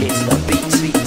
It's the beat.